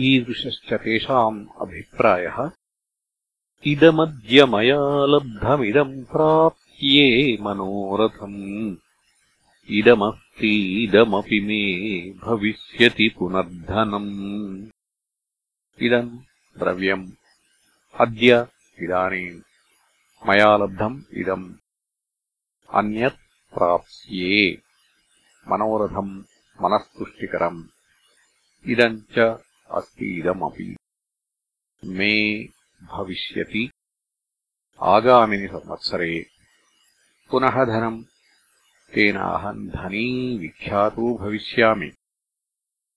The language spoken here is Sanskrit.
ईदृशश्च तेषाम् अभिप्रायः। इदमद्य मया लब्धमिदम् प्राप्ये मनोरथम्। इदमस्ति इदमपि मे भविष्यति पुनर्धनम्। इदम् द्रव्यम्। अद्य इदानीम् मया लब्धम् इदम्। अन्यत् प्राप्स्ये। मनोरथम् मनस्तुष्टिकरम् इदम् च अस्ति इदमपि मे भविष्यति। आगामिनि संवत्सरे पुनः धनम् तेन अहम् धनी विख्यातो भविष्यामि